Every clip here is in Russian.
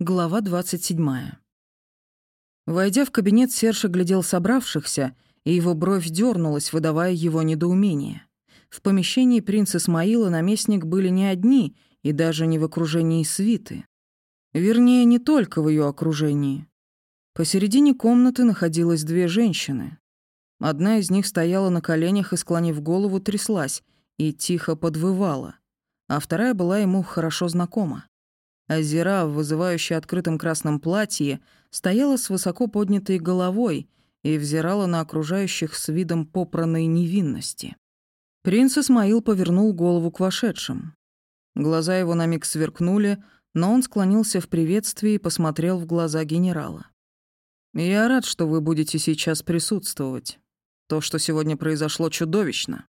Глава 27. Войдя в кабинет, Серж глядел собравшихся, и его бровь дернулась, выдавая его недоумение. В помещении принц Исмаил и наместник были не одни, и даже не в окружении свиты. Вернее, не только в ее окружении. Посередине комнаты находилось две женщины. Одна из них стояла на коленях и, склонив голову, тряслась и тихо подвывала, а вторая была ему хорошо знакома. Азира, в вызывающе открытом красном платье, стояла с высоко поднятой головой и взирала на окружающих с видом попранной невинности. Принц Исмаил повернул голову к вошедшим. Глаза его на миг сверкнули, но он склонился в приветствии и посмотрел в глаза генерала. «Я рад, что вы будете сейчас присутствовать. То, что сегодня произошло, чудовищно.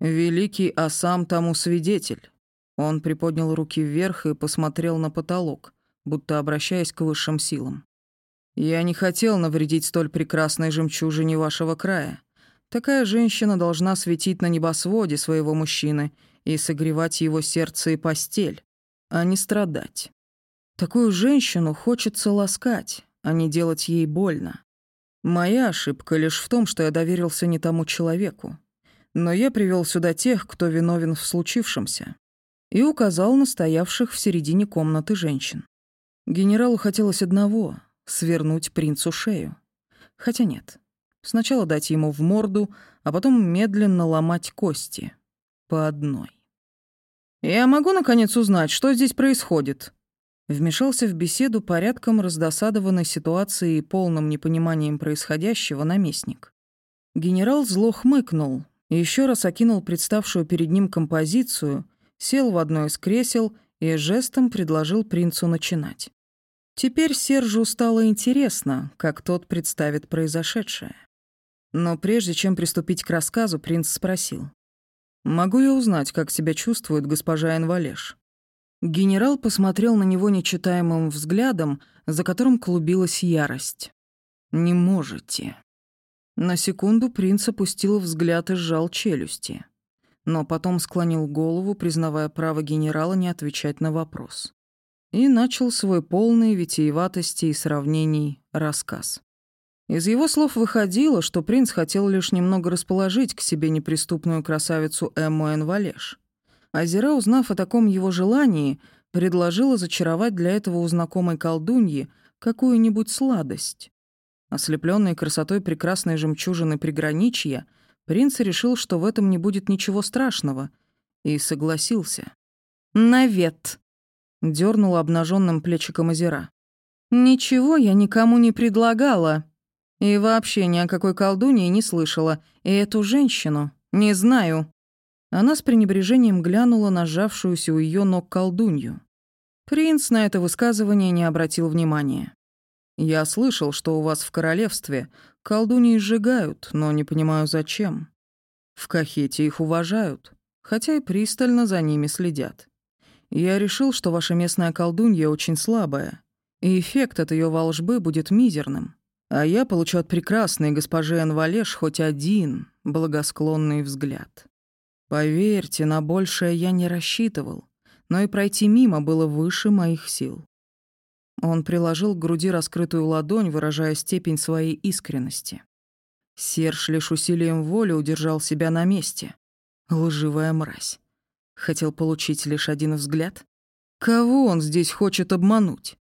Великий Асам тому свидетель. Он приподнял руки вверх и посмотрел на потолок, будто обращаясь к высшим силам. «Я не хотел навредить столь прекрасной жемчужине вашего края. Такая женщина должна светить на небосводе своего мужчины и согревать его сердце и постель, а не страдать. Такую женщину хочется ласкать, а не делать ей больно. Моя ошибка лишь в том, что я доверился не тому человеку. Но я привел сюда тех, кто виновен в случившемся и указал на стоявших в середине комнаты женщин. Генералу хотелось одного — свернуть принцу шею. Хотя нет. Сначала дать ему в морду, а потом медленно ломать кости. По одной. «Я могу, наконец, узнать, что здесь происходит?» Вмешался в беседу порядком раздосадованной ситуацией и полным непониманием происходящего наместник. Генерал зло хмыкнул и еще раз окинул представшую перед ним композицию сел в одно из кресел и жестом предложил принцу начинать. Теперь Сержу стало интересно, как тот представит произошедшее. Но прежде чем приступить к рассказу, принц спросил. «Могу я узнать, как себя чувствует госпожа Энвалеш?» Генерал посмотрел на него нечитаемым взглядом, за которым клубилась ярость. «Не можете». На секунду принц опустил взгляд и сжал челюсти но потом склонил голову, признавая право генерала не отвечать на вопрос. И начал свой полный витиеватости и сравнений рассказ. Из его слов выходило, что принц хотел лишь немного расположить к себе неприступную красавицу Эмму Энвалеш. Азера, узнав о таком его желании, предложила зачаровать для этого у знакомой колдуньи какую-нибудь сладость. Ослепленный красотой прекрасной жемчужины приграничья — Принц решил, что в этом не будет ничего страшного, и согласился. «Навет», — дернула обнаженным плечиком озера. «Ничего я никому не предлагала. И вообще ни о какой колдунье не слышала. И эту женщину не знаю». Она с пренебрежением глянула на сжавшуюся у ее ног колдунью. Принц на это высказывание не обратил внимания. «Я слышал, что у вас в королевстве колдуньи сжигают, но не понимаю, зачем. В Кахете их уважают, хотя и пристально за ними следят. Я решил, что ваша местная колдунья очень слабая, и эффект от ее волжбы будет мизерным. А я получу от прекрасной госпожи Анвалеш хоть один благосклонный взгляд. Поверьте, на большее я не рассчитывал, но и пройти мимо было выше моих сил. Он приложил к груди раскрытую ладонь, выражая степень своей искренности. Серж лишь усилием воли удержал себя на месте. Лживая мразь. Хотел получить лишь один взгляд? Кого он здесь хочет обмануть?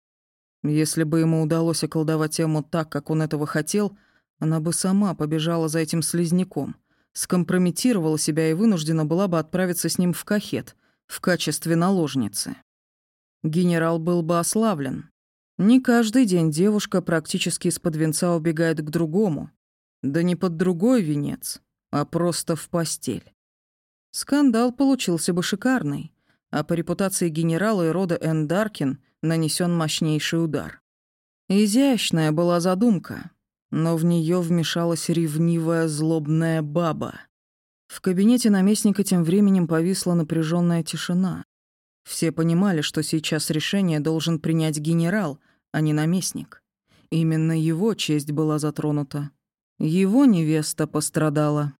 Если бы ему удалось околдовать Эму так, как он этого хотел, она бы сама побежала за этим слизняком, скомпрометировала себя и вынуждена была бы отправиться с ним в кахет в качестве наложницы. Генерал был бы ославлен, не каждый день девушка практически из-под венца убегает к другому. Да не под другой венец, а просто в постель. Скандал получился бы шикарный, а по репутации генерала и рода Эндаркин нанесен мощнейший удар. Изящная была задумка, но в нее вмешалась ревнивая злобная баба. В кабинете наместника тем временем повисла напряженная тишина. Все понимали, что сейчас решение должен принять генерал — а не наместник. Именно его честь была затронута. Его невеста пострадала.